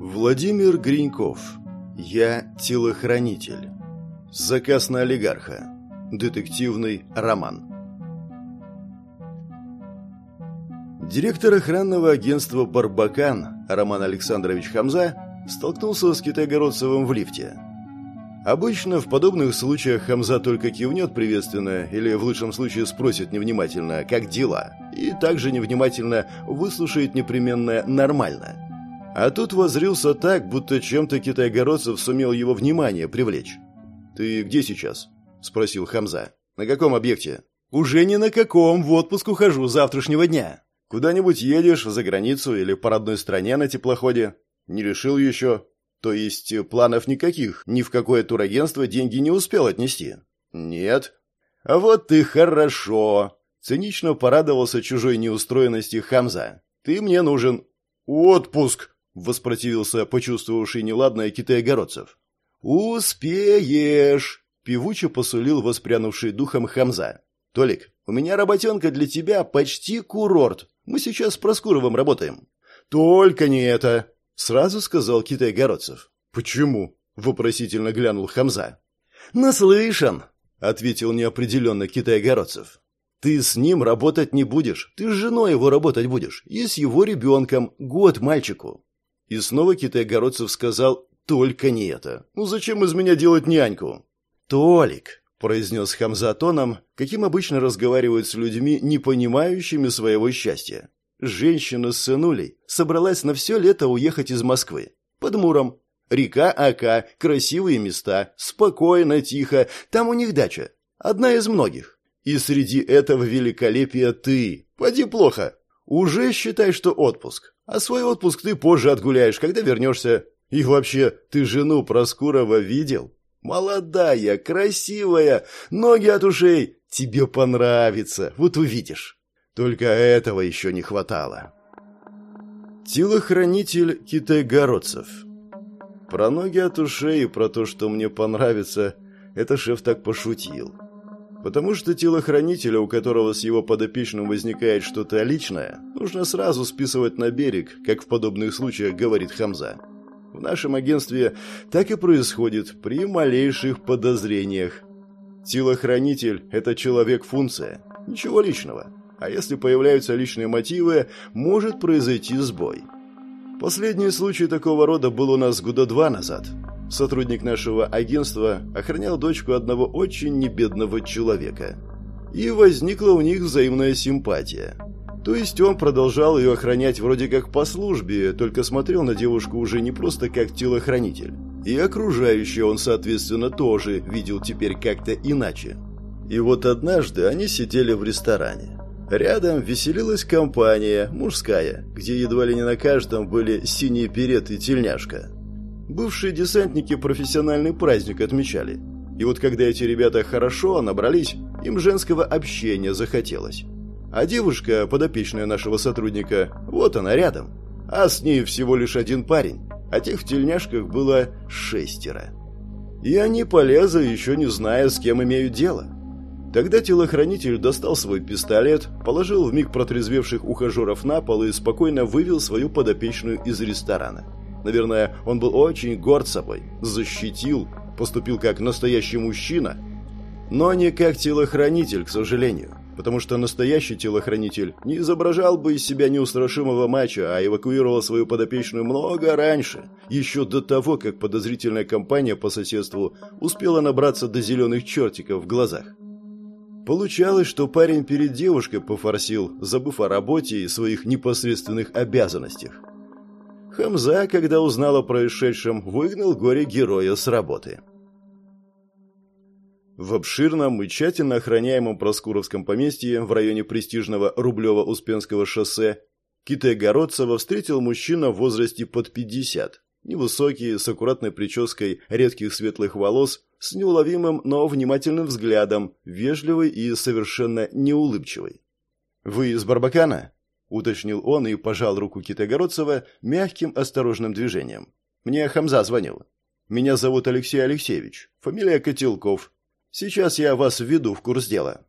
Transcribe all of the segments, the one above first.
Владимир Гриньков. Я телохранитель. Заказ на олигарха. Детективный роман. Директор охранного агентства «Барбакан» Роман Александрович Хамза столкнулся с Китайгородцевым в лифте. Обычно в подобных случаях Хамза только кивнет приветственно или в лучшем случае спросит невнимательно «как дела?» и также невнимательно выслушает непременно «нормально». А тут возрился так, будто чем-то китайгородцев сумел его внимание привлечь. «Ты где сейчас?» – спросил Хамза. «На каком объекте?» «Уже ни на каком, в отпуск ухожу завтрашнего дня». «Куда-нибудь едешь, за границу или по родной стране на теплоходе?» «Не решил еще?» «То есть планов никаких, ни в какое турагентство деньги не успел отнести?» «Нет». «А вот ты хорошо!» Цинично порадовался чужой неустроенности Хамза. «Ты мне нужен». «Отпуск!» — воспротивился почувствовавший неладное китаегородцев. «Успеешь!» — певуче посулил воспрянувший духом Хамза. «Толик, у меня работенка для тебя почти курорт. Мы сейчас с Проскуровым работаем». «Только не это!» — сразу сказал китайгородцев. «Почему?» — вопросительно глянул Хамза. «Наслышан!» — ответил неопределенно китайгородцев. «Ты с ним работать не будешь. Ты с женой его работать будешь. И с его ребенком. Год мальчику. И снова Китай-Городцев сказал «Только не это! Ну зачем из меня делать няньку?» «Толик!» – произнес Хамза тоном, каким обычно разговаривают с людьми, не понимающими своего счастья. Женщина с сынулей собралась на все лето уехать из Москвы. Под Муром. Река Ака, красивые места, спокойно, тихо, там у них дача. Одна из многих. И среди этого великолепия ты. Поди плохо. Уже считай, что отпуск. А свой отпуск ты позже отгуляешь, когда вернешься. И вообще, ты жену Проскурова видел? Молодая, красивая, ноги от ушей. Тебе понравится, вот увидишь. Только этого еще не хватало. Телохранитель китайгородцев. Про ноги от ушей и про то, что мне понравится, это шеф так пошутил. Потому что телохранителя, у которого с его подопечным возникает что-то личное, нужно сразу списывать на берег, как в подобных случаях говорит Хамза. В нашем агентстве так и происходит при малейших подозрениях. Телохранитель – это человек-функция, ничего личного. А если появляются личные мотивы, может произойти сбой. Последний случай такого рода был у нас года два назад – Сотрудник нашего агентства охранял дочку одного очень небедного человека. И возникла у них взаимная симпатия. То есть он продолжал ее охранять вроде как по службе, только смотрел на девушку уже не просто как телохранитель. И окружающее он, соответственно, тоже видел теперь как-то иначе. И вот однажды они сидели в ресторане. Рядом веселилась компания, мужская, где едва ли не на каждом были синие берет и тельняшка. Бывшие десантники профессиональный праздник отмечали. И вот когда эти ребята хорошо набрались, им женского общения захотелось. А девушка, подопечная нашего сотрудника, вот она рядом. А с ней всего лишь один парень, а тех в тельняшках было шестеро. И они полезли, еще не зная, с кем имеют дело. Тогда телохранитель достал свой пистолет, положил в миг протрезвевших ухажеров на пол и спокойно вывел свою подопечную из ресторана. Наверное, он был очень горд собой, защитил, поступил как настоящий мужчина, но не как телохранитель, к сожалению, потому что настоящий телохранитель не изображал бы из себя неустрашимого мачо, а эвакуировал свою подопечную много раньше, еще до того, как подозрительная компания по соседству успела набраться до зеленых чертиков в глазах. Получалось, что парень перед девушкой пофорсил, забыв о работе и своих непосредственных обязанностях. Хамза, когда узнал о происшедшем, выгнал горе-героя с работы. В обширном и тщательно охраняемом Проскуровском поместье в районе престижного Рублево-Успенского шоссе Китая-Городцева встретил мужчина в возрасте под 50. Невысокий, с аккуратной прической редких светлых волос, с неуловимым, но внимательным взглядом, вежливый и совершенно неулыбчивый. «Вы из Барбакана?» Уточнил он и пожал руку Китайгородцева мягким осторожным движением. Мне Хамза звонил. Меня зовут Алексей Алексеевич. Фамилия Котелков. Сейчас я вас введу в курс дела.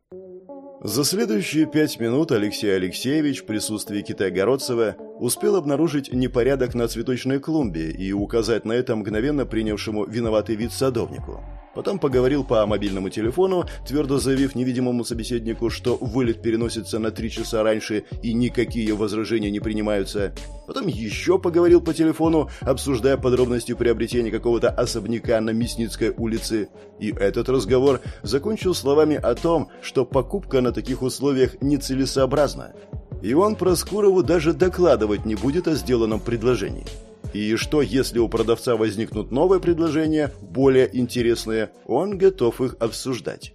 За следующие пять минут Алексей Алексеевич в присутствии Китайгородцева успел обнаружить непорядок на цветочной клумбе и указать на это мгновенно принявшему виноватый вид садовнику. Потом поговорил по мобильному телефону, твердо заявив невидимому собеседнику, что вылет переносится на три часа раньше и никакие возражения не принимаются. Потом еще поговорил по телефону, обсуждая подробности приобретения какого-то особняка на Мясницкой улице. И этот разговор закончил словами о том, что покупка на таких условиях нецелесообразна. И он Проскурову даже докладывать не будет о сделанном предложении. И что, если у продавца возникнут новые предложения, более интересные, он готов их обсуждать.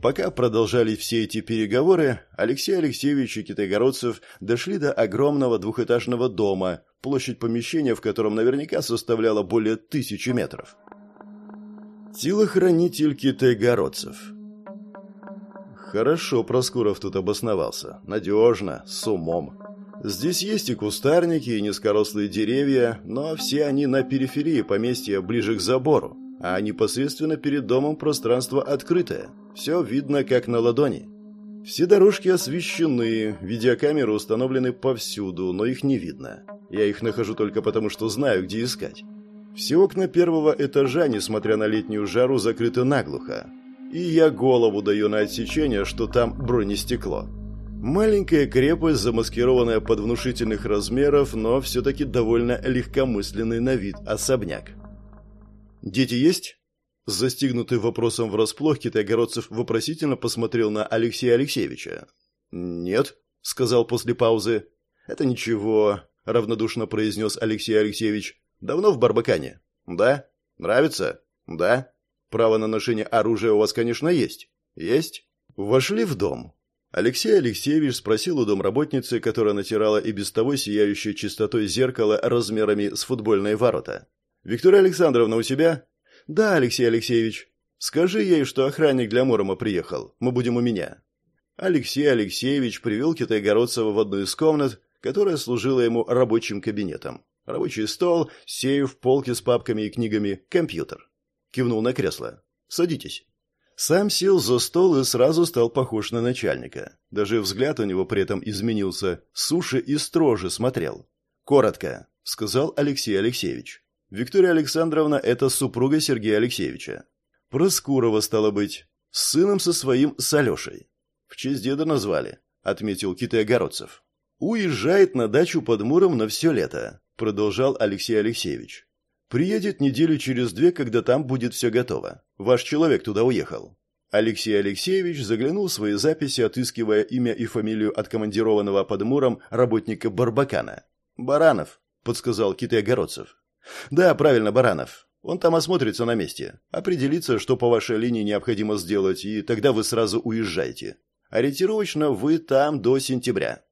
Пока продолжались все эти переговоры, Алексей Алексеевич и Китайгородцев дошли до огромного двухэтажного дома, площадь помещения в котором наверняка составляла более тысячи метров. Телохранитель Китайгородцев Хорошо Проскуров тут обосновался. Надежно, с умом. Здесь есть и кустарники, и низкорослые деревья, но все они на периферии поместья, ближе к забору, а непосредственно перед домом пространство открытое. Все видно как на ладони. Все дорожки освещены, видеокамеры установлены повсюду, но их не видно. Я их нахожу только потому, что знаю, где искать. Все окна первого этажа, несмотря на летнюю жару, закрыты наглухо. И я голову даю на отсечение, что там бронестекло. Маленькая крепость, замаскированная под внушительных размеров, но все-таки довольно легкомысленный на вид особняк. «Дети есть?» Застигнутый вопросом врасплох, китайгородцев вопросительно посмотрел на Алексея Алексеевича. «Нет», — сказал после паузы. «Это ничего», — равнодушно произнес Алексей Алексеевич. «Давно в Барбакане?» «Да». «Нравится?» «Да». «Право на ношение оружия у вас, конечно, есть?» «Есть». Вошли в дом. Алексей Алексеевич спросил у домработницы, которая натирала и без того сияющее чистотой зеркало размерами с футбольные ворота. «Виктория Александровна у себя?» «Да, Алексей Алексеевич». «Скажи ей, что охранник для Мурома приехал. Мы будем у меня». Алексей Алексеевич привел Китайгородцева в одну из комнат, которая служила ему рабочим кабинетом. Рабочий стол, сейф, полки с папками и книгами, компьютер. Кивнул на кресло. «Садитесь». Сам сел за стол и сразу стал похож на начальника. Даже взгляд у него при этом изменился, суше и строже смотрел. «Коротко», — сказал Алексей Алексеевич. «Виктория Александровна — это супруга Сергея Алексеевича. Проскурова, стало быть, с сыном со своим, с Алешей. В честь деда назвали», — отметил Китай-Огородцев. «Уезжает на дачу под Муром на все лето», — продолжал Алексей Алексеевич. Приедет недели через две, когда там будет все готово. Ваш человек туда уехал». Алексей Алексеевич заглянул в свои записи, отыскивая имя и фамилию откомандированного под Муром работника Барбакана. «Баранов», — подсказал Китай Огородцев. «Да, правильно, Баранов. Он там осмотрится на месте, определится, что по вашей линии необходимо сделать, и тогда вы сразу уезжаете. Ориентировочно вы там до сентября».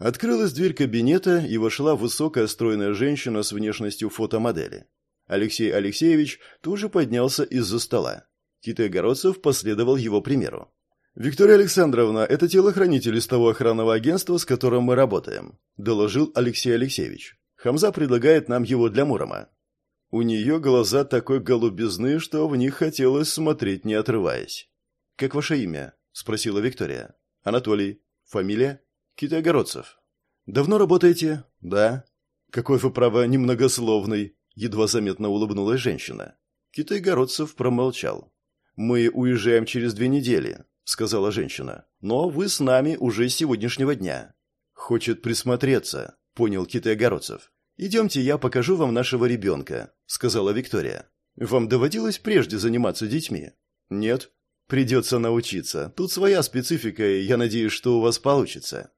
Открылась дверь кабинета, и вошла высокая стройная женщина с внешностью фотомодели. Алексей Алексеевич тут же поднялся из-за стола. Китай-Городцев последовал его примеру. «Виктория Александровна, это телохранитель из того охранного агентства, с которым мы работаем», – доложил Алексей Алексеевич. «Хамза предлагает нам его для Мурома». У нее глаза такой голубизны, что в них хотелось смотреть, не отрываясь. «Как ваше имя?» – спросила Виктория. «Анатолий. Фамилия?» Китайгородцев. Давно работаете? Да. Какой вы, право, немногословный, едва заметно улыбнулась женщина. Китайгородцев промолчал. Мы уезжаем через две недели, сказала женщина. Но вы с нами уже с сегодняшнего дня. Хочет присмотреться, понял Китайгородцев. «Идемте, я покажу вам нашего ребенка», — сказала Виктория. «Вам доводилось прежде заниматься детьми?» «Нет». «Придется научиться. Тут своя специфика, и я надеюсь, что у вас получится».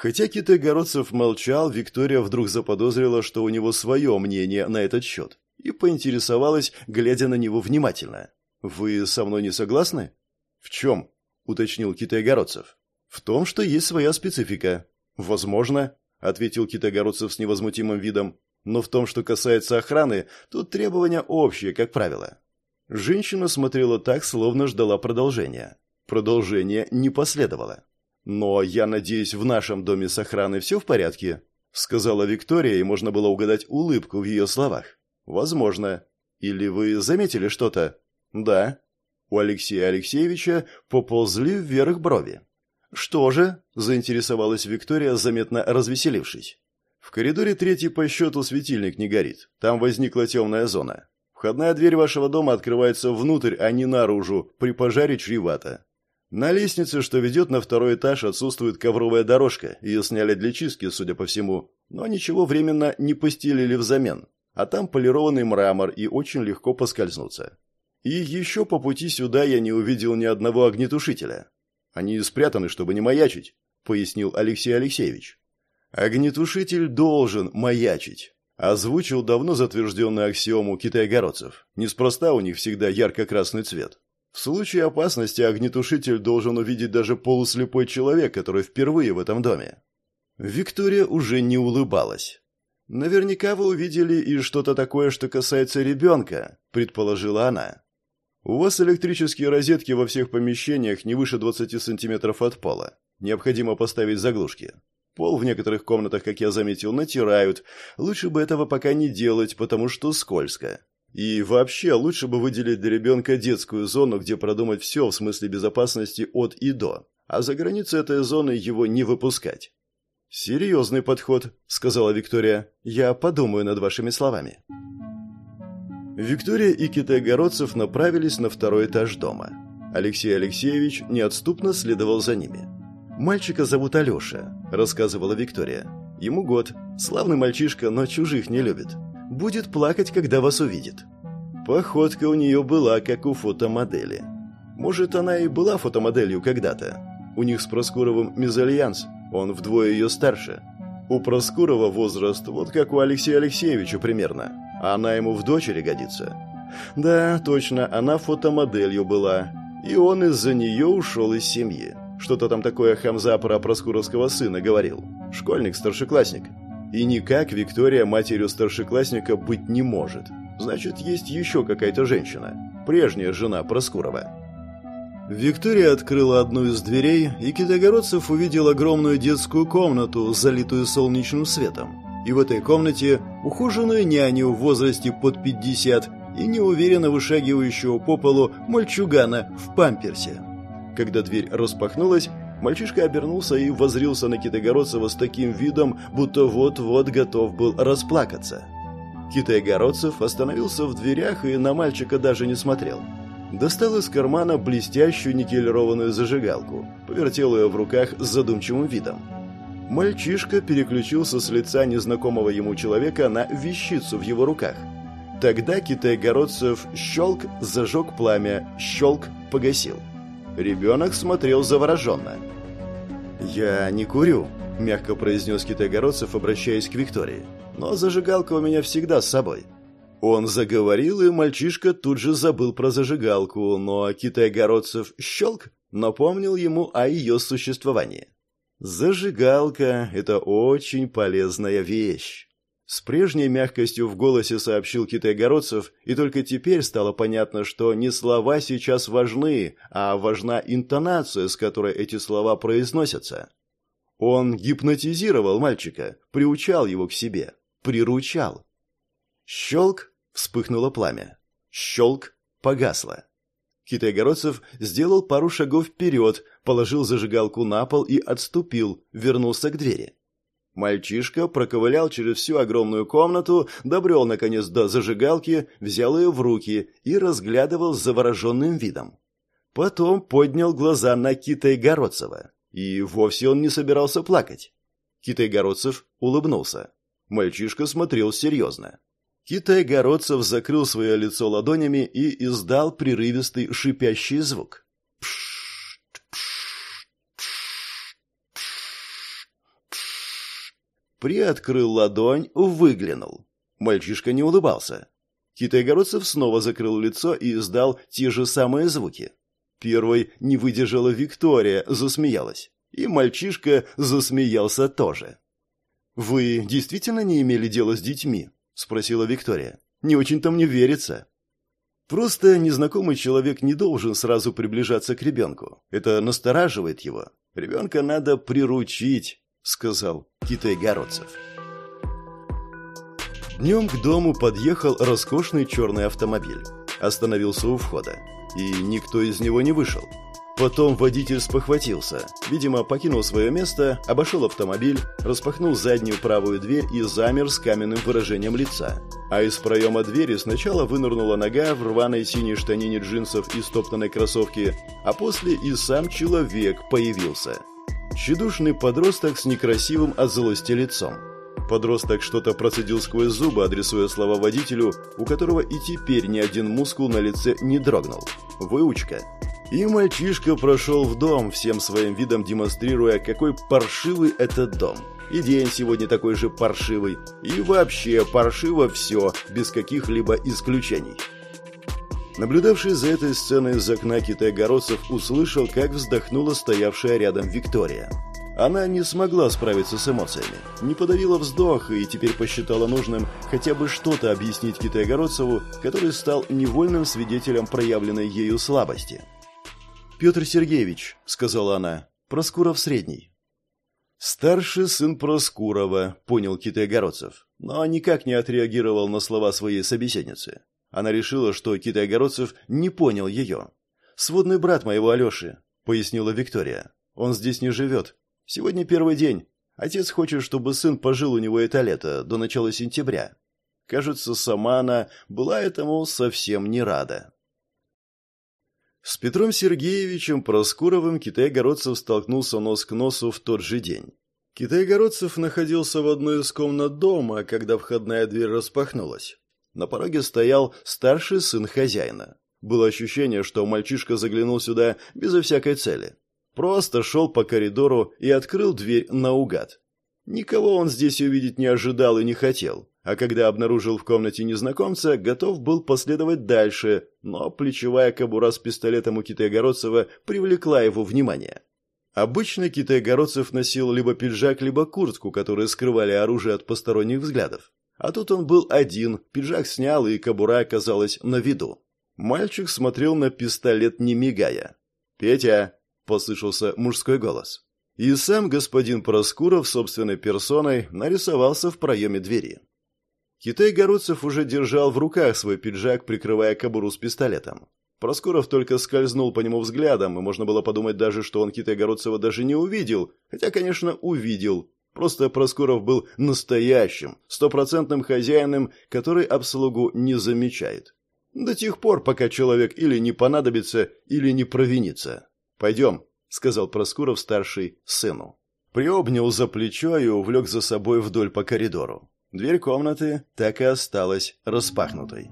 Хотя Китай-Городцев молчал, Виктория вдруг заподозрила, что у него свое мнение на этот счет, и поинтересовалась, глядя на него внимательно. «Вы со мной не согласны?» «В чем?» – уточнил Китай-Городцев. «В том, что есть своя специфика». «Возможно», – ответил Китай-Городцев с невозмутимым видом. «Но в том, что касается охраны, тут требования общие, как правило». Женщина смотрела так, словно ждала продолжения. Продолжения не последовало. «Но я надеюсь, в нашем доме с охраной все в порядке?» — сказала Виктория, и можно было угадать улыбку в ее словах. «Возможно. Или вы заметили что-то?» «Да». У Алексея Алексеевича поползли вверх брови. «Что же?» – заинтересовалась Виктория, заметно развеселившись. В коридоре третий по счету светильник не горит. Там возникла темная зона. Входная дверь вашего дома открывается внутрь, а не наружу. При пожаре чревато. На лестнице, что ведет на второй этаж, отсутствует ковровая дорожка. Ее сняли для чистки, судя по всему. Но ничего временно не постелили взамен. А там полированный мрамор и очень легко поскользнуться. И еще по пути сюда я не увидел ни одного огнетушителя. Они спрятаны, чтобы не маячить, пояснил Алексей Алексеевич. Огнетушитель должен маячить. Озвучил давно затвержденную аксиому китайгородцев. Неспроста у них всегда ярко-красный цвет. В случае опасности огнетушитель должен увидеть даже полуслепой человек, который впервые в этом доме. Виктория уже не улыбалась. «Наверняка вы увидели и что-то такое, что касается ребенка», – предположила она. «У вас электрические розетки во всех помещениях не выше 20 сантиметров от пола. Необходимо поставить заглушки. Пол в некоторых комнатах, как я заметил, натирают. Лучше бы этого пока не делать, потому что скользко. И вообще, лучше бы выделить для ребенка детскую зону, где продумать все в смысле безопасности от и до. А за границы этой зоны его не выпускать. «Серьезный подход», — сказала Виктория. «Я подумаю над вашими словами». Виктория и Китай-Городцев направились на второй этаж дома. Алексей Алексеевич неотступно следовал за ними. «Мальчика зовут Алеша», – рассказывала Виктория. «Ему год. Славный мальчишка, но чужих не любит. Будет плакать, когда вас увидит». Походка у нее была, как у фотомодели. Может, она и была фотомоделью когда-то. У них с Проскуровым мезальянс, он вдвое ее старше. У Проскурова возраст вот как у Алексея Алексеевича примерно, а она ему в дочери годится. Да, точно, она фотомоделью была, и он из-за нее ушел из семьи. Что-то там такое Хамза про Проскуровского сына говорил. Школьник-старшеклассник. И никак Виктория матерью старшеклассника быть не может. Значит, есть еще какая-то женщина. Прежняя жена Проскурова. Виктория открыла одну из дверей, и Китайгородцев увидел огромную детскую комнату, залитую солнечным светом. И в этой комнате ухоженную няню в возрасте под 50 и неуверенно вышагивающего по полу мальчугана в памперсе. Когда дверь распахнулась, мальчишка обернулся и возрился на Китайгородцева с таким видом, будто вот-вот готов был расплакаться. Китайгородцев остановился в дверях и на мальчика даже не смотрел. Достал из кармана блестящую никелированную зажигалку, повертел ее в руках с задумчивым видом. Мальчишка переключился с лица незнакомого ему человека на вещицу в его руках. Тогда Китайгородцев щелк, зажег пламя, щелк, погасил. Ребенок смотрел завороженно. «Я не курю», – мягко произнес Китайгородцев, обращаясь к Виктории. «Но зажигалка у меня всегда с собой». Он заговорил, и мальчишка тут же забыл про зажигалку, но Китайгородцев щелк напомнил ему о ее существовании. «Зажигалка – это очень полезная вещь». С прежней мягкостью в голосе сообщил Китай-Городцев, и только теперь стало понятно, что не слова сейчас важны, а важна интонация, с которой эти слова произносятся. Он гипнотизировал мальчика, приучал его к себе, приручал. Щелк — вспыхнуло пламя. Щелк — погасло. Китай-Городцев сделал пару шагов вперед, положил зажигалку на пол и отступил, вернулся к двери. Мальчишка проковылял через всю огромную комнату, добрел, наконец, до зажигалки, взял ее в руки и разглядывал с завороженным видом. Потом поднял глаза на Китай-Городцева. И вовсе он не собирался плакать. Китай-Городцев улыбнулся. Мальчишка смотрел серьезно. Китай-Городцев закрыл свое лицо ладонями и издал прерывистый шипящий звук. Приоткрыл ладонь, выглянул. Мальчишка не улыбался. Китай-городцев снова закрыл лицо и издал те же самые звуки. Первой не выдержала Виктория, засмеялась. И мальчишка засмеялся тоже. «Вы действительно не имели дела с детьми?» – спросила Виктория. «Не очень-то мне верится». Просто незнакомый человек не должен сразу приближаться к ребенку. Это настораживает его. Ребенка надо приручить, — сказал Китай-Городцев. Днем к дому подъехал роскошный черный автомобиль. Остановился у входа. и никто из него не вышел. Потом водитель спохватился. Видимо, покинул свое место, обошел автомобиль, распахнул заднюю правую дверь и замер с каменным выражением лица. А из проема двери сначала вынырнула нога в рваной синей штанине джинсов и стоптанной кроссовки, а после и сам человек появился. Тщедушный подросток с некрасивым от злости лицом. Подросток что-то процедил сквозь зубы, адресуя слова водителю, у которого и теперь ни один мускул на лице не дрогнул. Выучка. И мальчишка прошел в дом, всем своим видом демонстрируя, какой паршивый этот дом. И день сегодня такой же паршивый. И вообще паршиво все, без каких-либо исключений. Наблюдавший за этой сценой из окна китай-городцев услышал, как вздохнула стоявшая рядом Виктория. Она не смогла справиться с эмоциями, не подавила вздох и теперь посчитала нужным хотя бы что-то объяснить Китай-Городцеву, который стал невольным свидетелем проявленной ею слабости. «Петр Сергеевич», — сказала она, — «Проскуров средний». «Старший сын Проскурова», — понял Китай-Городцев, но никак не отреагировал на слова своей собеседницы. Она решила, что Китай-Городцев не понял ее. «Сводный брат моего Алеши», — пояснила Виктория. «Он здесь не живет. Сегодня первый день. Отец хочет, чтобы сын пожил у него это лето, до начала сентября». Кажется, сама она была этому совсем не рада. С Петром Сергеевичем Проскуровым Китай-Городцев столкнулся нос к носу в тот же день. Китай-Городцев находился в одной из комнат дома, когда входная дверь распахнулась. На пороге стоял старший сын хозяина. Было ощущение, что мальчишка заглянул сюда безо всякой цели. Просто шел по коридору и открыл дверь наугад. Никого он здесь увидеть не ожидал и не хотел а когда обнаружил в комнате незнакомца, готов был последовать дальше, но плечевая кобура с пистолетом у Китая-Городцева привлекла его внимание. Обычно Китай-Городцев носил либо пиджак, либо куртку, которые скрывали оружие от посторонних взглядов. А тут он был один, пиджак снял, и кобура оказалась на виду. Мальчик смотрел на пистолет, не мигая. «Петя!» – послышался мужской голос. И сам господин Проскуров собственной персоной нарисовался в проеме двери. Китай-городцев уже держал в руках свой пиджак, прикрывая кобуру с пистолетом. Проскуров только скользнул по нему взглядом, и можно было подумать даже, что он Китай-городцева даже не увидел. Хотя, конечно, увидел. Просто Проскуров был настоящим, стопроцентным хозяином, который обслугу не замечает. До тех пор, пока человек или не понадобится, или не провинится. «Пойдем», — сказал Проскуров-старший сыну. Приобнял за плечо и увлек за собой вдоль по коридору. Дверь комнаты так и осталась распахнутой.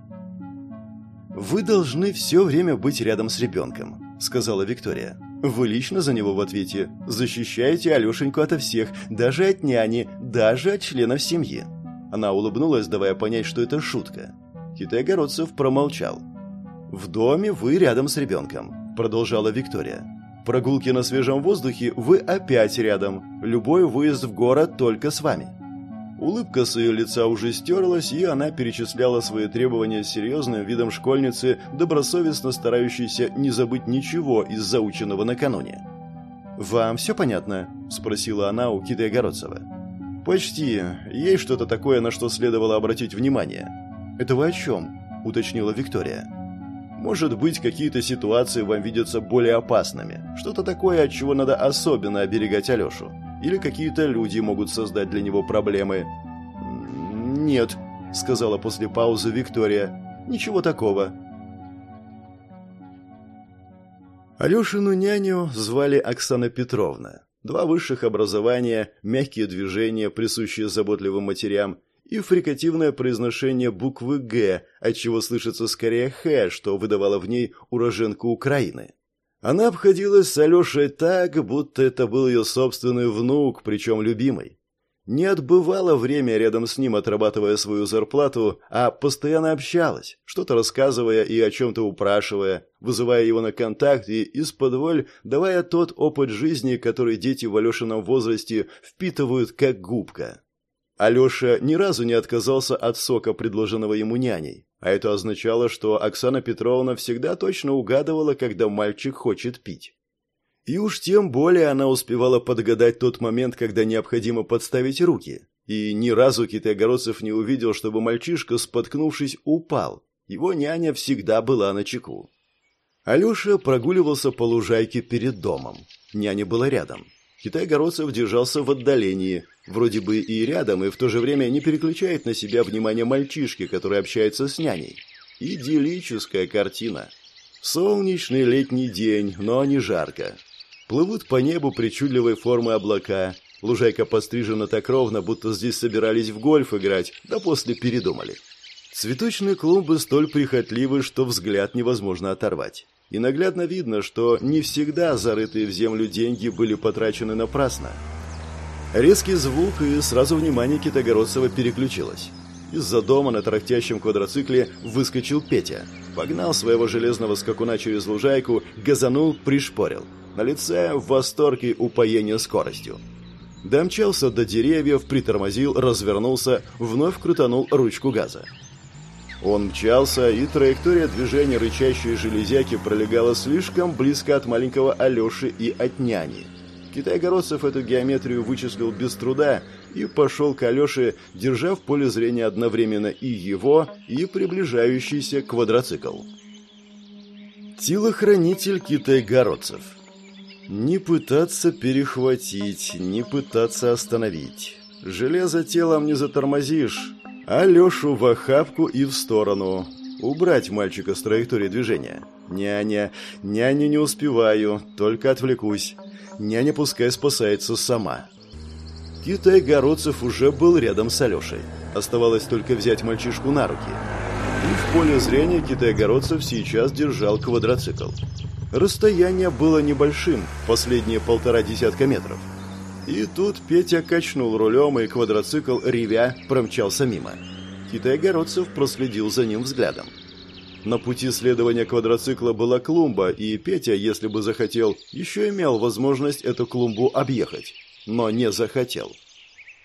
«Вы должны все время быть рядом с ребенком», — сказала Виктория. «Вы лично за него в ответе. Защищаете Алешеньку ото всех, даже от няни, даже от членов семьи». Она улыбнулась, давая понять, что это шутка. Китай-городцев промолчал. «В доме вы рядом с ребенком», — продолжала Виктория. «Прогулки на свежем воздухе вы опять рядом. Любой выезд в город только с вами. Улыбка с ее лица уже стерлась, и она перечисляла свои требования серьезным видом школьницы, добросовестно старающейся не забыть ничего из заученного накануне. «Вам все понятно?» – спросила она у Киты Огородцева. «Почти. Есть что-то такое, на что следовало обратить внимание». «Это вы о чем?» – уточнила Виктория. «Может быть, какие-то ситуации вам видятся более опасными. Что-то такое, от чего надо особенно оберегать Алешу или какие-то люди могут создать для него проблемы. «Нет», — сказала после паузы Виктория, — «ничего такого». Алешину няню звали Оксана Петровна. Два высших образования, мягкие движения, присущие заботливым матерям, и фрикативное произношение буквы «Г», отчего слышится скорее «Х», что выдавало в ней уроженку Украины. Она обходилась с Алешей так, будто это был ее собственный внук, причем любимый. Не отбывала время рядом с ним, отрабатывая свою зарплату, а постоянно общалась, что-то рассказывая и о чем-то упрашивая, вызывая его на контакт и из-под давая тот опыт жизни, который дети в Алешином возрасте впитывают как губка. Алеша ни разу не отказался от сока, предложенного ему няней. А это означало, что Оксана Петровна всегда точно угадывала, когда мальчик хочет пить. И уж тем более она успевала подгадать тот момент, когда необходимо подставить руки. И ни разу Китай-Городцев не увидел, чтобы мальчишка, споткнувшись, упал. Его няня всегда была на чеку. Алеша прогуливался по лужайке перед домом. Няня была рядом. Китай-городцев держался в отдалении, вроде бы и рядом, и в то же время не переключает на себя внимание мальчишки, который общается с няней. Идиллическая картина. Солнечный летний день, но не жарко. Плывут по небу причудливой формы облака. Лужайка пострижена так ровно, будто здесь собирались в гольф играть, да после передумали. Цветочные клумбы столь прихотливы, что взгляд невозможно оторвать. И наглядно видно, что не всегда зарытые в землю деньги были потрачены напрасно. Резкий звук, и сразу внимание Китогородцева переключилось. Из-за дома на тарахтящем квадроцикле выскочил Петя. Погнал своего железного скакуна через лужайку, газанул, пришпорил. На лице в восторге упоения скоростью. Домчался до деревьев, притормозил, развернулся, вновь крутанул ручку газа. Он мчался, и траектория движения рычащей железяки пролегала слишком близко от маленького Алеши и от няни. Китай-городцев эту геометрию вычислил без труда и пошел к Алёше, держа в поле зрения одновременно и его, и приближающийся квадроцикл. Телохранитель Китай-городцев Не пытаться перехватить, не пытаться остановить. Железо телом не затормозишь. Алёшу в охапку и в сторону. Убрать мальчика с траектории движения. Няня, няня не успеваю, только отвлекусь. Няня пускай спасается сама. Китай-городцев уже был рядом с Алешей. Оставалось только взять мальчишку на руки. И в поле зрения Китай-городцев сейчас держал квадроцикл. Расстояние было небольшим, последние полтора десятка метров. И тут Петя качнул рулем, и квадроцикл, ревя, промчался мимо. Китай-городцев проследил за ним взглядом. На пути следования квадроцикла была клумба, и Петя, если бы захотел, еще имел возможность эту клумбу объехать но не захотел.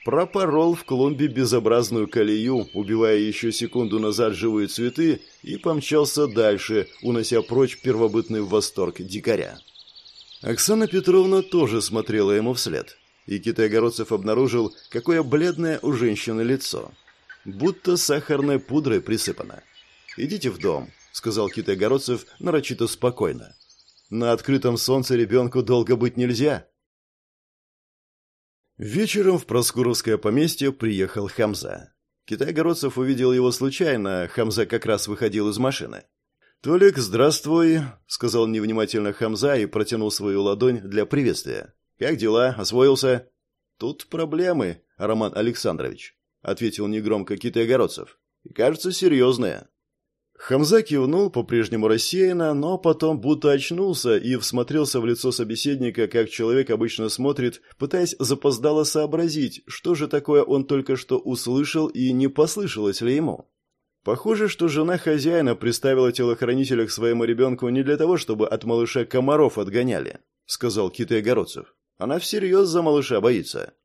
Пропорол в клумбе безобразную колею, убивая еще секунду назад живые цветы, и помчался дальше, унося прочь первобытный восторг дикаря. Оксана Петровна тоже смотрела ему вслед, и Китай-Городцев обнаружил, какое бледное у женщины лицо. Будто сахарной пудрой присыпано. «Идите в дом», — сказал Китай-Городцев нарочито спокойно. «На открытом солнце ребенку долго быть нельзя». Вечером в Проскуровское поместье приехал Хамза. Китай-городцев увидел его случайно, Хамза как раз выходил из машины. «Толик, здравствуй», — сказал невнимательно Хамза и протянул свою ладонь для приветствия. «Как дела? Освоился?» «Тут проблемы, Роман Александрович», — ответил негромко Китай-городцев. «И кажется, серьезные». Хамза кивнул по-прежнему рассеянно, но потом будто очнулся и всмотрелся в лицо собеседника, как человек обычно смотрит, пытаясь запоздало сообразить, что же такое он только что услышал и не послышалось ли ему. Похоже, что жена хозяина приставила телохранителя к своему ребенку не для того, чтобы от малыша комаров отгоняли, сказал Китай Городцев. Она всерьез за малыша боится.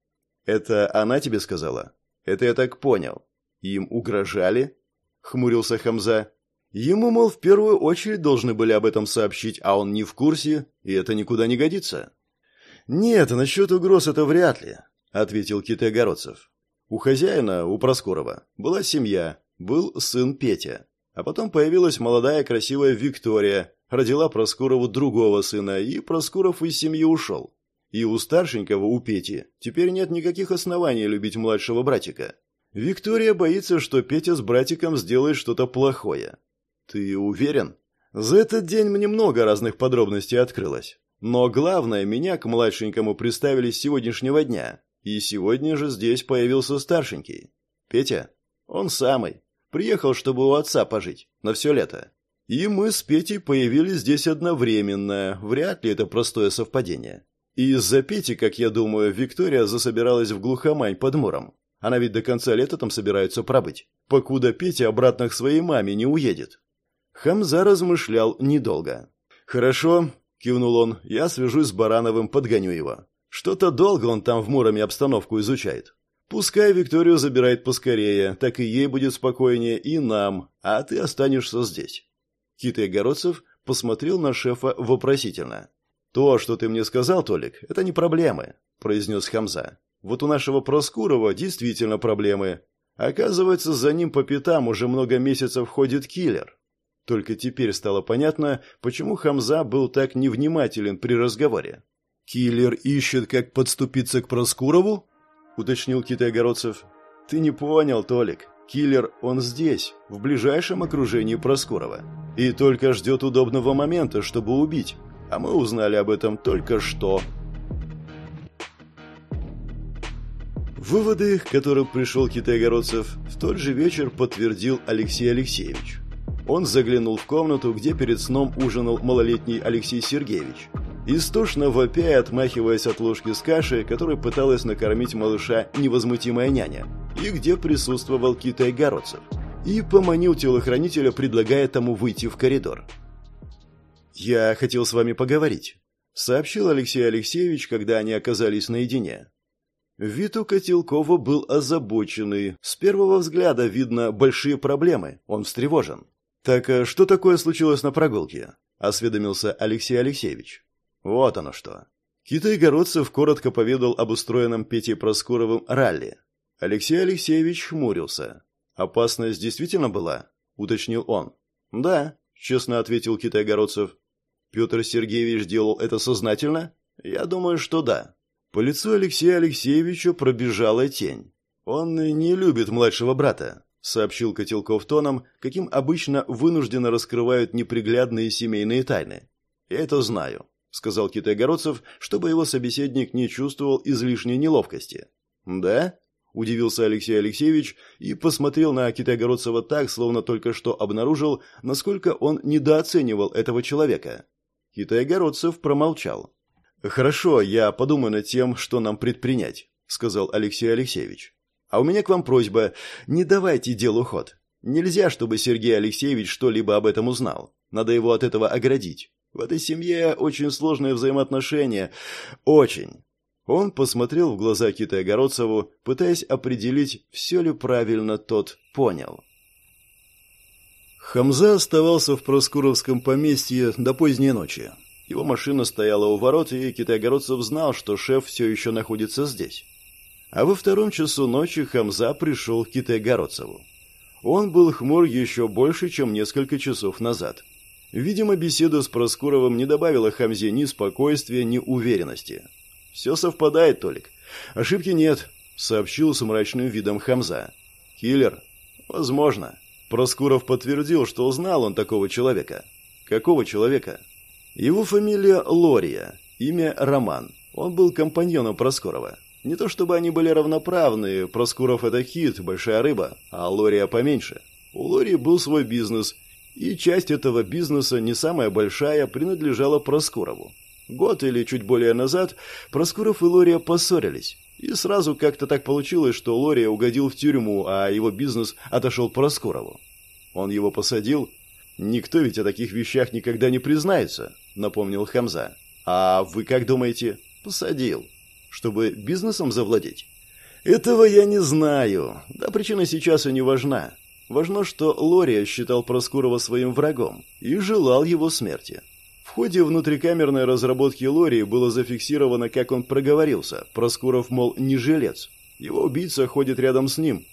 Это она тебе сказала? Это я так понял. Им угрожали? Хмурился Хамза. Ему, мол, в первую очередь должны были об этом сообщить, а он не в курсе, и это никуда не годится. «Нет, насчет угроз это вряд ли», — ответил Китай-Городцев. «У хозяина, у Проскурова, была семья, был сын Петя. А потом появилась молодая красивая Виктория, родила Проскурову другого сына, и Проскуров из семьи ушел. И у старшенького, у Пети, теперь нет никаких оснований любить младшего братика. Виктория боится, что Петя с братиком сделает что-то плохое. «Ты уверен?» «За этот день мне много разных подробностей открылось. Но главное, меня к младшенькому приставили с сегодняшнего дня. И сегодня же здесь появился старшенький. Петя? Он самый. Приехал, чтобы у отца пожить. На все лето. И мы с Петей появились здесь одновременно. Вряд ли это простое совпадение. И из-за Пети, как я думаю, Виктория засобиралась в глухомань под Муром. Она ведь до конца лета там собирается пробыть. Покуда Петя обратно к своей маме не уедет. Хамза размышлял недолго. «Хорошо», — кивнул он, — «я свяжусь с Барановым, подгоню его. Что-то долго он там в Муроме обстановку изучает. Пускай Викторию забирает поскорее, так и ей будет спокойнее, и нам, а ты останешься здесь». Китай Городцев посмотрел на шефа вопросительно. «То, что ты мне сказал, Толик, это не проблемы», — произнес Хамза. «Вот у нашего Проскурова действительно проблемы. Оказывается, за ним по пятам уже много месяцев ходит киллер. Только теперь стало понятно, почему Хамза был так невнимателен при разговоре. «Киллер ищет, как подступиться к Проскурову?» – уточнил Китай-Городцев. «Ты не понял, Толик. Киллер, он здесь, в ближайшем окружении Проскурова. И только ждет удобного момента, чтобы убить. А мы узнали об этом только что». Выводы, к которым пришел Китай-Городцев, в тот же вечер подтвердил Алексей Алексеевич. Он заглянул в комнату, где перед сном ужинал малолетний Алексей Сергеевич. Истошно вопя и отмахиваясь от ложки с кашей, которой пыталась накормить малыша невозмутимая няня, и где присутствовал Китай-Городцев. И поманил телохранителя, предлагая тому выйти в коридор. «Я хотел с вами поговорить», — сообщил Алексей Алексеевич, когда они оказались наедине. Вид у Котелкова был озабоченный. С первого взгляда видно большие проблемы. Он встревожен. «Так э, что такое случилось на прогулке?» – осведомился Алексей Алексеевич. «Вот оно что». Китай-Городцев коротко поведал об устроенном Петей Проскуровым ралли. Алексей Алексеевич хмурился. «Опасность действительно была?» – уточнил он. «Да», – честно ответил Китай-Городцев. «Петр Сергеевич делал это сознательно?» «Я думаю, что да». По лицу Алексея Алексеевича пробежала тень. «Он не любит младшего брата», — сообщил Котелков тоном, каким обычно вынужденно раскрывают неприглядные семейные тайны. «Я это знаю», — сказал Китай-Городцев, чтобы его собеседник не чувствовал излишней неловкости. «Да?» — удивился Алексей Алексеевич и посмотрел на Китай-Городцева так, словно только что обнаружил, насколько он недооценивал этого человека. Китай-Городцев промолчал. «Хорошо, я подумаю над тем, что нам предпринять», — сказал Алексей Алексеевич. «А у меня к вам просьба, не давайте делу ход. Нельзя, чтобы Сергей Алексеевич что-либо об этом узнал. Надо его от этого оградить. В этой семье очень сложные взаимоотношения. Очень». Он посмотрел в глаза Кита Огородцеву, пытаясь определить, все ли правильно тот понял. Хамза оставался в Проскуровском поместье до поздней ночи. Его машина стояла у ворот, и Китайгородцев знал, что шеф все еще находится здесь. А во втором часу ночи Хамза пришел к Китайгородцеву. Он был хмур еще больше, чем несколько часов назад. Видимо, беседа с Проскуровым не добавила Хамзе ни спокойствия, ни уверенности. «Все совпадает, Толик. Ошибки нет», — сообщил с мрачным видом Хамза. «Киллер?» «Возможно». Проскуров подтвердил, что узнал он такого человека. «Какого человека?» Его фамилия Лория, имя Роман. Он был компаньоном Проскурова. Не то чтобы они были равноправны, Проскуров это хит, большая рыба, а Лория поменьше. У Лории был свой бизнес, и часть этого бизнеса, не самая большая, принадлежала Проскурову. Год или чуть более назад Проскуров и Лория поссорились. И сразу как-то так получилось, что Лория угодил в тюрьму, а его бизнес отошел Проскурову. Он его посадил, «Никто ведь о таких вещах никогда не признается», — напомнил Хамза. «А вы как думаете?» «Посадил. Чтобы бизнесом завладеть?» «Этого я не знаю. Да причина сейчас и не важна. Важно, что Лория считал Проскурова своим врагом и желал его смерти. Ходе внутрикамерной разработки Лории было зафиксировано, как он проговорился. Проскуров, мол, не жилец. Его убийца ходит рядом с ним,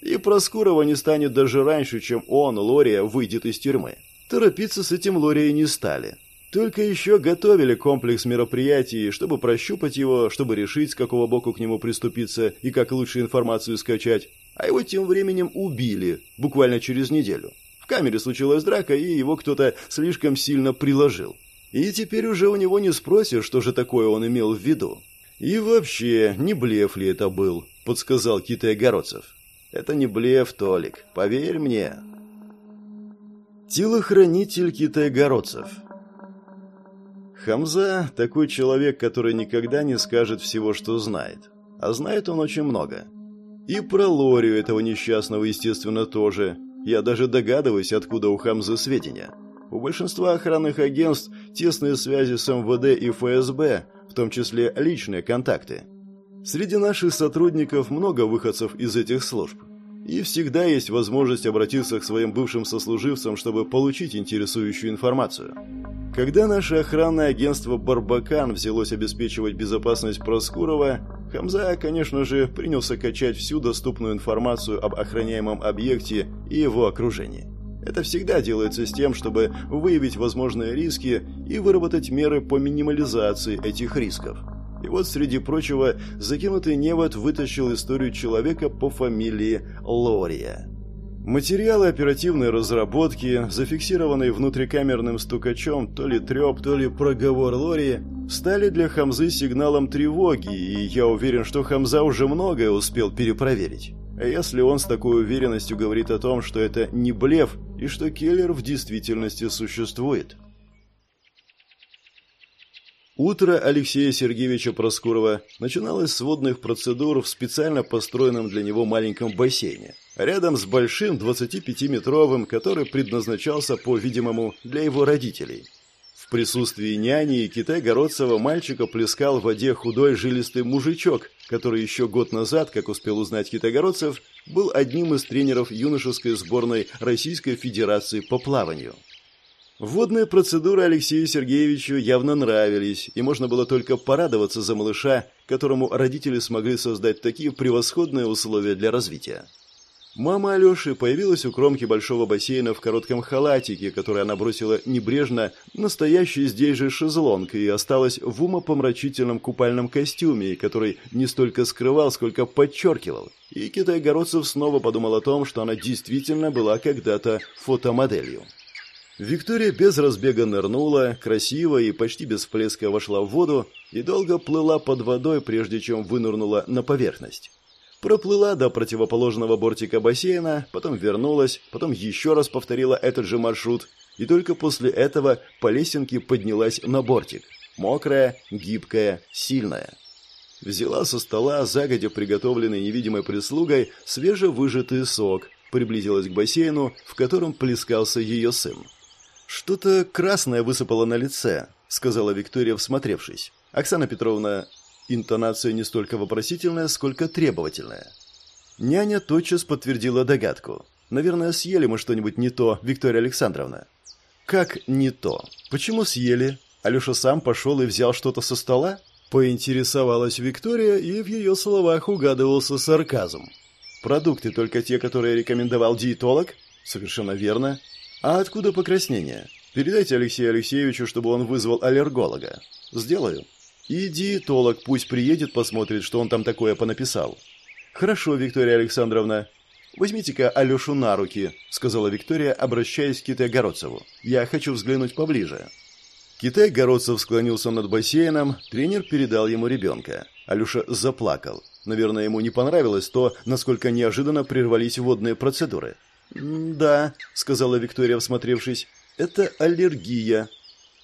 и Проскурова не станет даже раньше, чем он, Лория, выйдет из тюрьмы. Торопиться с этим Лорией не стали. Только еще готовили комплекс мероприятий, чтобы прощупать его, чтобы решить, с какого боку к нему приступиться и как лучше информацию скачать. А его тем временем убили, буквально через неделю. В камере случилась драка, и его кто-то слишком сильно приложил. И теперь уже у него не спросишь, что же такое он имел в виду. И вообще, не блеф ли это был, подсказал Китай Огородцев. Это не блеф, Толик, поверь мне. Телохранитель китайгородцев. Хамза – такой человек, который никогда не скажет всего, что знает. А знает он очень много. И про Лорию этого несчастного, естественно, тоже. Я даже догадываюсь, откуда у Хамзы сведения. У большинства охранных агентств тесные связи с МВД и ФСБ, в том числе личные контакты. Среди наших сотрудников много выходцев из этих служб. И всегда есть возможность обратиться к своим бывшим сослуживцам, чтобы получить интересующую информацию. Когда наше охранное агентство «Барбакан» взялось обеспечивать безопасность Проскурова, Хамза, конечно же, принялся качать всю доступную информацию об охраняемом объекте и его окружении. Это всегда делается с тем, чтобы выявить возможные риски и выработать меры по минимализации этих рисков. И вот, среди прочего, закинутый невод вытащил историю человека по фамилии Лория. Материалы оперативной разработки, зафиксированные внутрикамерным стукачом то ли треп, то ли проговор Лори, стали для Хамзы сигналом тревоги, и я уверен, что Хамза уже многое успел перепроверить. А если он с такой уверенностью говорит о том, что это не блеф, и что киллер в действительности существует – Утро Алексея Сергеевича Проскурова начиналось с водных процедур в специально построенном для него маленьком бассейне, рядом с большим 25-метровым, который предназначался, по-видимому, для его родителей. Присутствии няни и Китай-Городцева мальчика плескал в воде худой жилистый мужичок, который еще год назад, как успел узнать Китай-Городцев, был одним из тренеров юношеской сборной Российской Федерации по плаванию. Водные процедуры Алексею Сергеевичу явно нравились, и можно было только порадоваться за малыша, которому родители смогли создать такие превосходные условия для развития. Мама Алёши появилась у кромки большого бассейна в коротком халатике, который она бросила небрежно настоящий здесь же шезлонг и осталась в умопомрачительном купальном костюме, который не столько скрывал, сколько подчеркивал. И Китай-Городцев снова подумал о том, что она действительно была когда-то фотомоделью. Виктория без разбега нырнула, красиво и почти без всплеска вошла в воду и долго плыла под водой, прежде чем вынырнула на поверхность. Проплыла до противоположного бортика бассейна, потом вернулась, потом еще раз повторила этот же маршрут, и только после этого по лесенке поднялась на бортик. Мокрая, гибкая, сильная. Взяла со стола загодя приготовленный невидимой прислугой свежевыжатый сок, приблизилась к бассейну, в котором плескался ее сын. «Что-то красное высыпало на лице», — сказала Виктория, всмотревшись. «Оксана Петровна, интонация не столько вопросительная, сколько требовательная». Няня тотчас подтвердила догадку. «Наверное, съели мы что-нибудь не то, Виктория Александровна». «Как не то? Почему съели? Алеша сам пошел и взял что-то со стола?» Поинтересовалась Виктория, и в ее словах угадывался сарказм. «Продукты только те, которые рекомендовал диетолог?» «Совершенно верно. «А откуда покраснение? Передайте Алексею Алексеевичу, чтобы он вызвал аллерголога». «Сделаю». «И диетолог пусть приедет, посмотрит, что он там такое понаписал». «Хорошо, Виктория Александровна. Возьмите-ка Алешу на руки», — сказала Виктория, обращаясь к Китай-Городцеву. «Я хочу взглянуть поближе». Китай-Городцев склонился над бассейном, тренер передал ему ребенка. Алеша заплакал. Наверное, ему не понравилось то, насколько неожиданно прервались водные процедуры. «Да», — сказала Виктория, всмотревшись, — «это аллергия».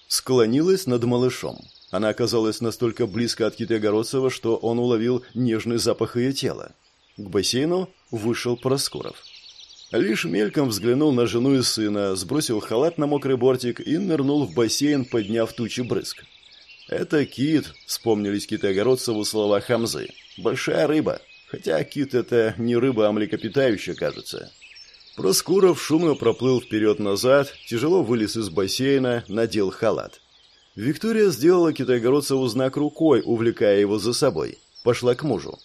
Склонилась над малышом. Она оказалась настолько близко от Китая-Городцева, что он уловил нежный запах ее тела. К бассейну вышел Проскуров. Лишь мельком взглянул на жену и сына, сбросил халат на мокрый бортик и нырнул в бассейн, подняв тучи брызг. «Это кит», — вспомнились Китая-Городцеву слова Хамзы. «Большая рыба. Хотя кит — это не рыба, а млекопитающая, кажется. Проскуров шумно проплыл вперед-назад, тяжело вылез из бассейна, надел халат. Виктория сделала китайгородцеву знак рукой, увлекая его за собой. Пошла к мужу.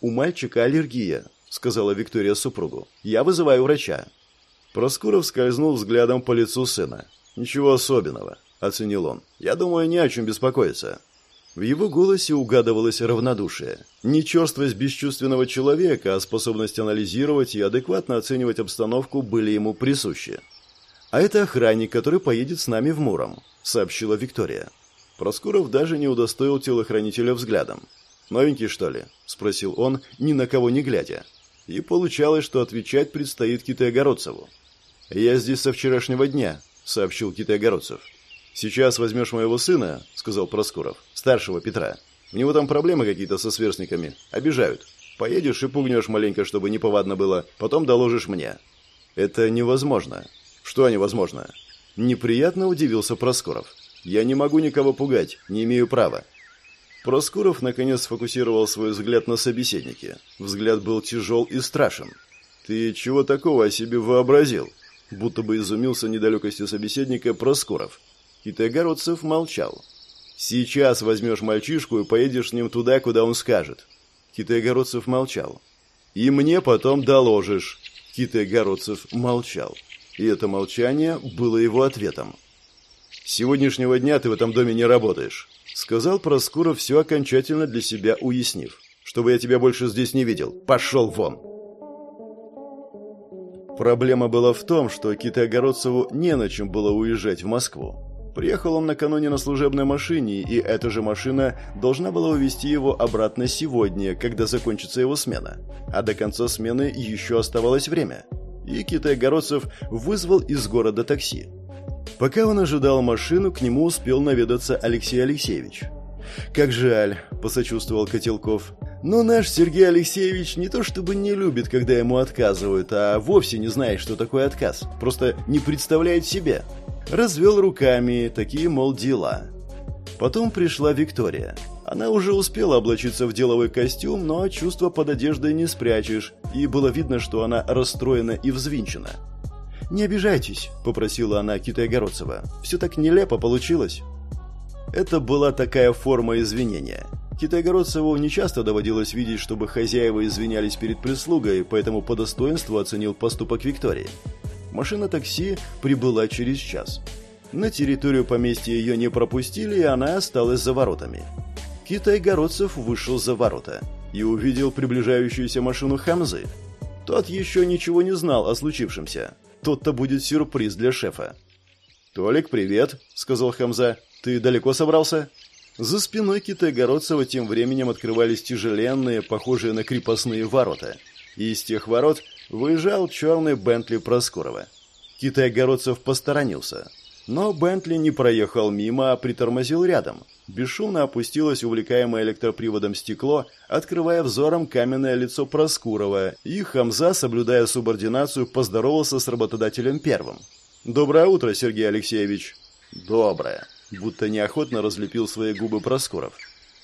«У мальчика аллергия», — сказала Виктория супругу. «Я вызываю врача». Проскуров скользнул взглядом по лицу сына. «Ничего особенного», — оценил он. «Я думаю, не о чем беспокоиться». В его голосе угадывалось равнодушие. Не черствость бесчувственного человека, а способность анализировать и адекватно оценивать обстановку были ему присущи. «А это охранник, который поедет с нами в Муром», — сообщила Виктория. Проскуров даже не удостоил телохранителя взглядом. «Новенький, что ли?» — спросил он, ни на кого не глядя. И получалось, что отвечать предстоит Китайгородцеву. «Я здесь со вчерашнего дня», — сообщил Китайгородцев. «Сейчас возьмешь моего сына», — сказал Проскуров, — «старшего Петра. У него там проблемы какие-то со сверстниками. Обижают. Поедешь и пугнешь маленько, чтобы неповадно было. Потом доложишь мне». «Это невозможно». «Что невозможно?» Неприятно удивился Проскуров. «Я не могу никого пугать, не имею права». Проскуров наконец сфокусировал свой взгляд на собеседнике. Взгляд был тяжел и страшен. «Ты чего такого о себе вообразил?» Будто бы изумился недалекости собеседника Проскуров. Китайгородцев молчал. «Сейчас возьмешь мальчишку и поедешь с ним туда, куда он скажет». Китайгородцев молчал. «И мне потом доложишь». Китайгородцев молчал. И это молчание было его ответом. «С сегодняшнего дня ты в этом доме не работаешь», — сказал Проскуров, все окончательно для себя уяснив. «Чтобы я тебя больше здесь не видел. Пошел вон!» Проблема была в том, что Китайгородцеву не на чем было уезжать в Москву. Приехал он накануне на служебной машине, и эта же машина должна была увезти его обратно сегодня, когда закончится его смена. А до конца смены еще оставалось время. И Китай-Городцев вызвал из города такси. Пока он ожидал машину, к нему успел наведаться Алексей Алексеевич. «Как жаль», – посочувствовал Котелков. «Но наш Сергей Алексеевич не то чтобы не любит, когда ему отказывают, а вовсе не знает, что такое отказ. Просто не представляет себе. Развел руками, такие, мол, дела. Потом пришла Виктория. Она уже успела облачиться в деловой костюм, но чувство под одеждой не спрячешь, и было видно, что она расстроена и взвинчена. «Не обижайтесь», — попросила она Китайгородцева. «Все так нелепо получилось». Это была такая форма извинения. Китайгородцеву нечасто доводилось видеть, чтобы хозяева извинялись перед прислугой, поэтому по достоинству оценил поступок Виктории. Машина такси прибыла через час. На территорию поместья ее не пропустили, и она осталась за воротами. Китай-городцев вышел за ворота и увидел приближающуюся машину Хамзы. Тот еще ничего не знал о случившемся. Тот-то будет сюрприз для шефа. «Толик, привет», — сказал Хамза. «Ты далеко собрался?» За спиной Китай-Городцева тем временем открывались тяжеленные, похожие на крепостные ворота. И из тех ворот выезжал черный Бентли Проскурова. Китай-городцев посторонился. Но Бентли не проехал мимо, а притормозил рядом. Бесшумно опустилось увлекаемое электроприводом стекло, открывая взором каменное лицо Проскурова, и Хамза, соблюдая субординацию, поздоровался с работодателем первым. «Доброе утро, Сергей Алексеевич». «Доброе», будто неохотно разлепил свои губы Проскуров.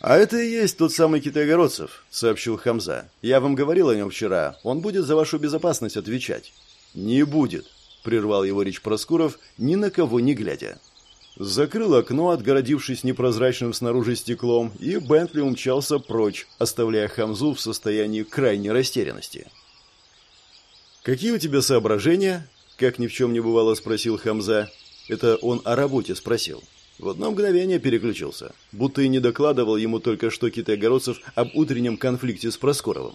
«А это и есть тот самый Китайгородцев», — сообщил Хамза. «Я вам говорил о нем вчера. Он будет за вашу безопасность отвечать». «Не будет», — прервал его речь Проскуров, ни на кого не глядя. Закрыл окно, отгородившись непрозрачным снаружи стеклом, и Бентли умчался прочь, оставляя Хамзу в состоянии крайней растерянности. «Какие у тебя соображения?» — как ни в чем не бывало спросил Хамза. Это он о работе спросил. В одно мгновение переключился, будто и не докладывал ему только что Китай-Городцев об утреннем конфликте с Проскоровым.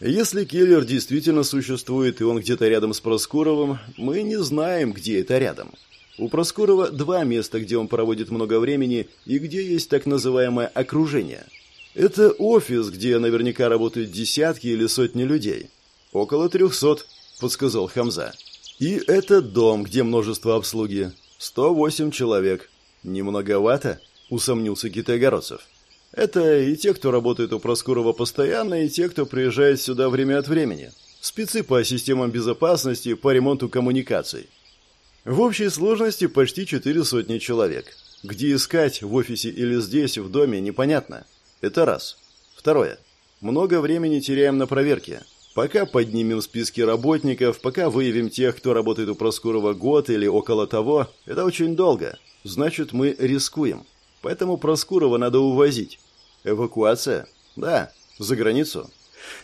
Если киллер действительно существует и он где-то рядом с Проскуровым, мы не знаем, где это рядом. У Проскурова два места, где он проводит много времени и где есть так называемое окружение. Это офис, где наверняка работают десятки или сотни людей. Около трехсот, подсказал Хамза. И это дом, где множество обслуги. 108 человек. «Не многовато?» – усомнился Китайгородцев. «Это и те, кто работает у Проскурова постоянно, и те, кто приезжает сюда время от времени. Спецы по системам безопасности, по ремонту коммуникаций. В общей сложности почти четыре сотни человек. Где искать, в офисе или здесь, в доме, непонятно. Это раз. Второе. Много времени теряем на проверке. Пока поднимем списки работников, пока выявим тех, кто работает у Проскурова год или около того, это очень долго. Значит, мы рискуем. Поэтому Проскурова надо увозить. Эвакуация? Да. За границу?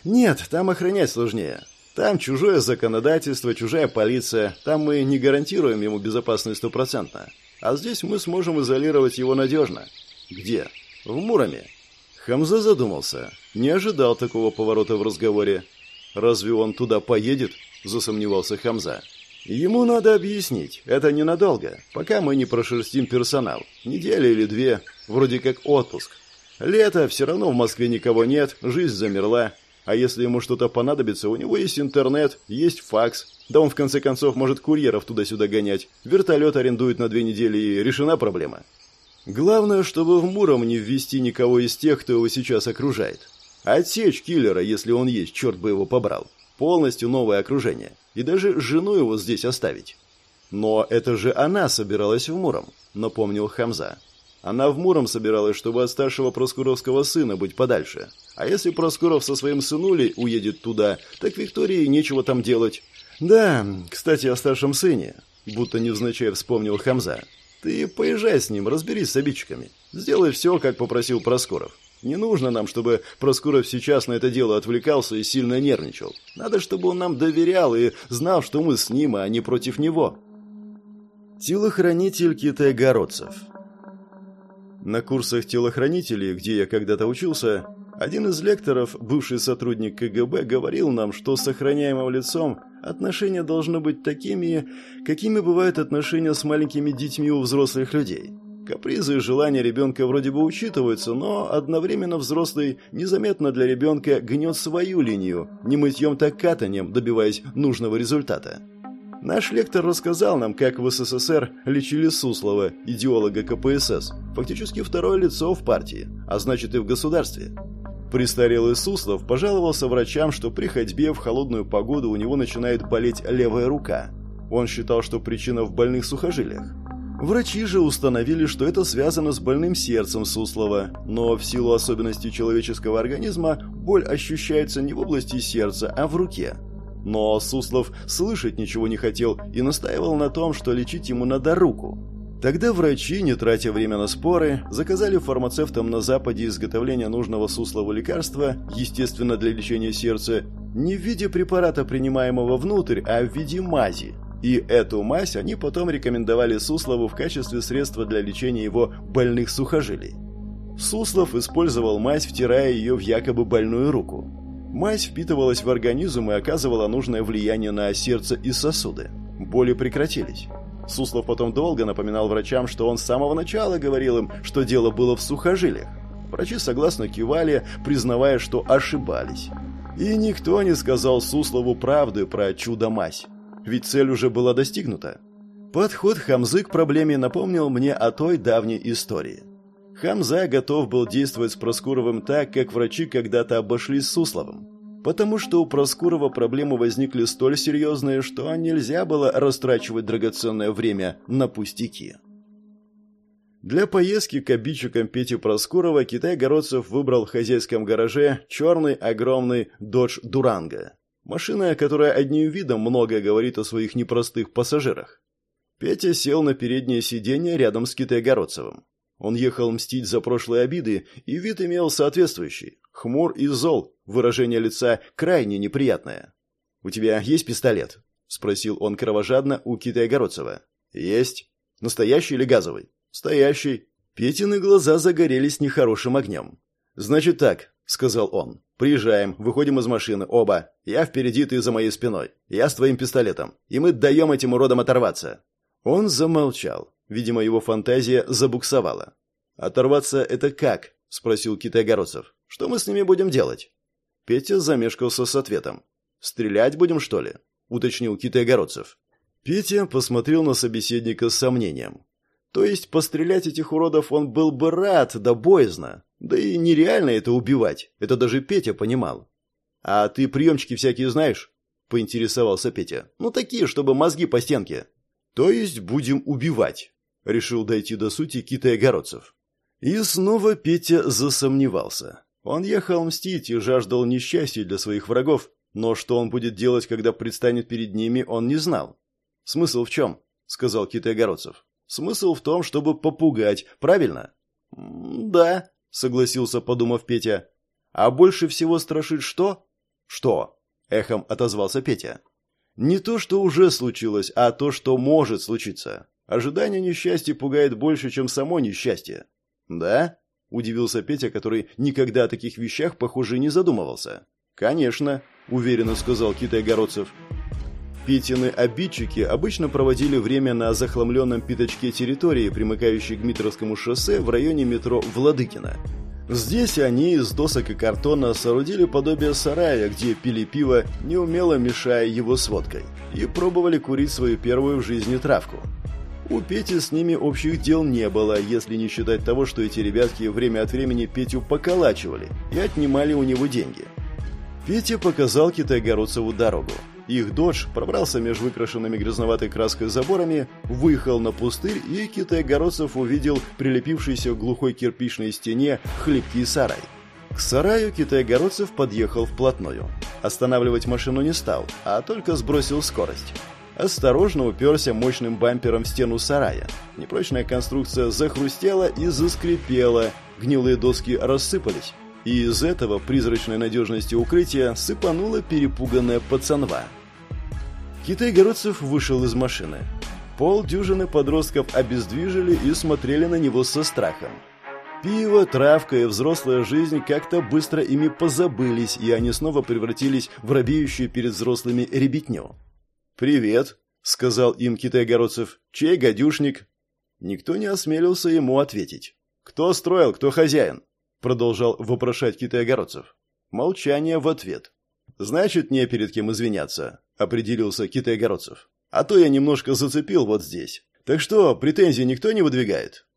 Нет, там охранять сложнее. Там чужое законодательство, чужая полиция. Там мы не гарантируем ему безопасность стопроцентно. А здесь мы сможем изолировать его надежно. Где? В Муроме. Хамза задумался. Не ожидал такого поворота в разговоре. Разве он туда поедет? Засомневался Хамза. Ему надо объяснить, это ненадолго, пока мы не прошерстим персонал. Неделя или две, вроде как отпуск. Лето, все равно в Москве никого нет, жизнь замерла. А если ему что-то понадобится, у него есть интернет, есть факс. Да он в конце концов может курьеров туда-сюда гонять. Вертолет арендует на две недели и решена проблема. Главное, чтобы в Муром не ввести никого из тех, кто его сейчас окружает. Отсечь киллера, если он есть, черт бы его побрал. Полностью новое окружение и даже жену его здесь оставить. Но это же она собиралась в Муром, напомнил Хамза. Она в Муром собиралась, чтобы от старшего Проскуровского сына быть подальше. А если Проскуров со своим сынулей уедет туда, так Виктории нечего там делать. Да, кстати, о старшем сыне, будто невзначай вспомнил Хамза. Ты поезжай с ним, разберись с обидчиками. Сделай все, как попросил Проскуров. Не нужно нам, чтобы Проскуров сейчас на это дело отвлекался и сильно нервничал. Надо, чтобы он нам доверял и знал, что мы с ним, а не против него. Телохранитель китайгородцев На курсах телохранителей, где я когда-то учился, один из лекторов, бывший сотрудник КГБ, говорил нам, что с сохраняемым лицом отношения должны быть такими, какими бывают отношения с маленькими детьми у взрослых людей. Капризы и желания ребенка вроде бы учитываются, но одновременно взрослый незаметно для ребенка гнет свою линию, не мытьем так катанием, добиваясь нужного результата. Наш лектор рассказал нам, как в СССР лечили Суслова, идеолога КПСС, фактически второе лицо в партии, а значит и в государстве. Престарелый Суслов пожаловался врачам, что при ходьбе в холодную погоду у него начинает болеть левая рука. Он считал, что причина в больных сухожилиях. Врачи же установили, что это связано с больным сердцем Суслова, но в силу особенностей человеческого организма боль ощущается не в области сердца, а в руке. Но Суслов слышать ничего не хотел и настаивал на том, что лечить ему надо руку. Тогда врачи, не тратя время на споры, заказали фармацевтам на Западе изготовление нужного Суслову лекарства, естественно для лечения сердца, не в виде препарата, принимаемого внутрь, а в виде мази, и эту мазь они потом рекомендовали Суслову в качестве средства для лечения его больных сухожилий. Суслов использовал мазь, втирая ее в якобы больную руку. Мазь впитывалась в организм и оказывала нужное влияние на сердце и сосуды. Боли прекратились. Суслов потом долго напоминал врачам, что он с самого начала говорил им, что дело было в сухожилиях. Врачи согласно кивали, признавая, что ошибались. И никто не сказал Суслову правды про чудо-мазь ведь цель уже была достигнута. Подход Хамзы к проблеме напомнил мне о той давней истории. Хамза готов был действовать с Проскуровым так, как врачи когда-то обошлись с Сусловым. Потому что у Проскурова проблемы возникли столь серьезные, что нельзя было растрачивать драгоценное время на пустяки. Для поездки к обидчикам Пети Проскурова Китай-Городцев выбрал в хозяйском гараже черный огромный Dodge Durango. Машина, которая одним видом многое говорит о своих непростых пассажирах. Петя сел на переднее сиденье рядом с Китайгородцевым. Он ехал мстить за прошлые обиды, и вид имел соответствующий. Хмур и зол, выражение лица крайне неприятное. «У тебя есть пистолет?» – спросил он кровожадно у Китайгородцева. «Есть. Настоящий или газовый?» «Стоящий». Петины глаза загорелись нехорошим огнем. «Значит так», — сказал он. «Приезжаем, выходим из машины, оба. Я впереди, ты за моей спиной. Я с твоим пистолетом. И мы даем этим уродам оторваться». Он замолчал. Видимо, его фантазия забуксовала. «Оторваться это как?» — спросил Китай-Городцев. «Что мы с ними будем делать?» Петя замешкался с ответом. «Стрелять будем, что ли?» — уточнил Китай-Городцев. Петя посмотрел на собеседника с сомнением. То есть пострелять этих уродов он был бы рад, да боязно. Да и нереально это убивать. Это даже Петя понимал. «А ты приемчики всякие знаешь?» – поинтересовался Петя. «Ну, такие, чтобы мозги по стенке». «То есть будем убивать?» – решил дойти до сути Китай-Огородцев. И снова Петя засомневался. Он ехал мстить и жаждал несчастья для своих врагов, но что он будет делать, когда предстанет перед ними, он не знал. «Смысл в чем?» – сказал Китай-Огородцев. Смысл в том, чтобы попугать, правильно? Да, согласился, подумав Петя. А больше всего страшит что? Что? Эхом отозвался Петя. Не то, что уже случилось, а то, что может случиться. Ожидание несчастья пугает больше, чем само несчастье. Да? Удивился Петя, который никогда о таких вещах, похоже, не задумывался. «Конечно», — уверенно сказал Китай-Городцев. Петины обидчики обычно проводили время на захламленном пятачке территории, примыкающей к Митровскому шоссе в районе метро Владыкино. Здесь они из досок и картона соорудили подобие сарая, где пили пиво, неумело мешая его с водкой, и пробовали курить свою первую в жизни травку. У Пети с ними общих дел не было, если не считать того, что эти ребятки время от времени Петю поколачивали и отнимали у него деньги. Петя показал Китайгородцеву дорогу. Их додж пробрался между выкрашенными грязноватой краской заборами, выехал на пустырь, и Китай-Городцев увидел прилепившийся к глухой кирпичной стене хлипкий сарай. К сараю Китай-Городцев подъехал вплотную. Останавливать машину не стал, а только сбросил скорость. Осторожно уперся мощным бампером в стену сарая. Непрочная конструкция захрустела и заскрипела, гнилые доски рассыпались. И из этого призрачной надежности укрытия сыпанула перепуганная пацанва. Китай-городцев вышел из машины. Полдюжины подростков обездвижили и смотрели на него со страхом. Пиво, травка и взрослая жизнь как-то быстро ими позабылись, и они снова превратились в робеющую перед взрослыми ребятню. «Привет», — сказал им Китай-городцев. «Чей гадюшник?» Никто не осмелился ему ответить. «Кто строил, кто хозяин?» — продолжал вопрошать Китай-городцев. Молчание в ответ. «Значит, не перед кем извиняться», — определился Китай-городцев. А то я немножко зацепил вот здесь. Так что, претензий никто не выдвигает?»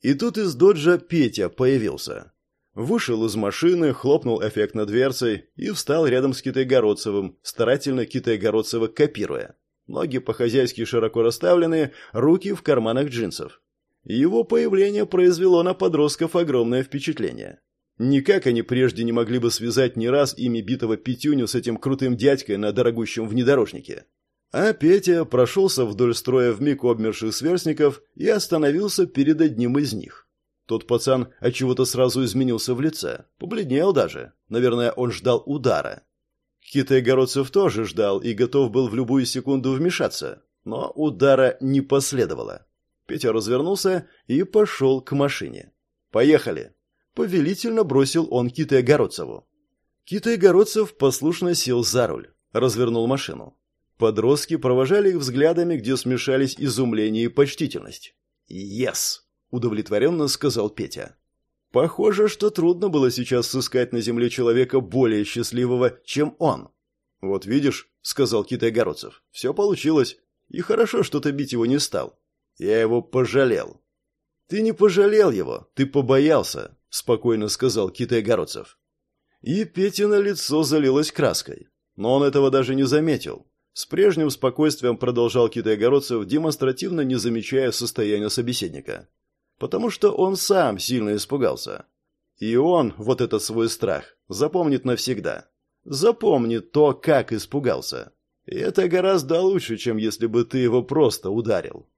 И тут из доджа Петя появился. Вышел из машины, хлопнул эффектно дверцей и встал рядом с Китайгородцевым, старательно Китайгородцева копируя. Ноги по-хозяйски широко расставлены, руки в карманах джинсов. Его появление произвело на подростков огромное впечатление. Никак они прежде не могли бы связать ни раз имя битого Петюню с этим крутым дядькой на дорогущем внедорожнике. А Петя прошелся вдоль строя вмиг обмерших сверстников и остановился перед одним из них. Тот пацан отчего-то сразу изменился в лице, побледнел даже. Наверное, он ждал удара. Китай-городцев тоже ждал и готов был в любую секунду вмешаться, но удара не последовало. Петя развернулся и пошел к машине. «Поехали!» Повелительно бросил он Китай-городцеву. Китай-городцев послушно сел за руль, развернул машину. Подростки провожали их взглядами, где смешались изумление и почтительность. «Ес!» – удовлетворенно сказал Петя. Похоже, что трудно было сейчас сыскать на земле человека более счастливого, чем он. «Вот видишь», — сказал Китай-Городцев, — «все получилось. И хорошо, что ты бить его не стал. Я его пожалел». «Ты не пожалел его, ты побоялся», — спокойно сказал Китай-Городцев. И Петина лицо залилось краской. Но он этого даже не заметил. С прежним спокойствием продолжал Китай-Городцев, демонстративно не замечая состояния собеседника. Потому что он сам сильно испугался. И он, вот этот свой страх, запомнит навсегда. Запомнит то, как испугался. И это гораздо лучше, чем если бы ты его просто ударил.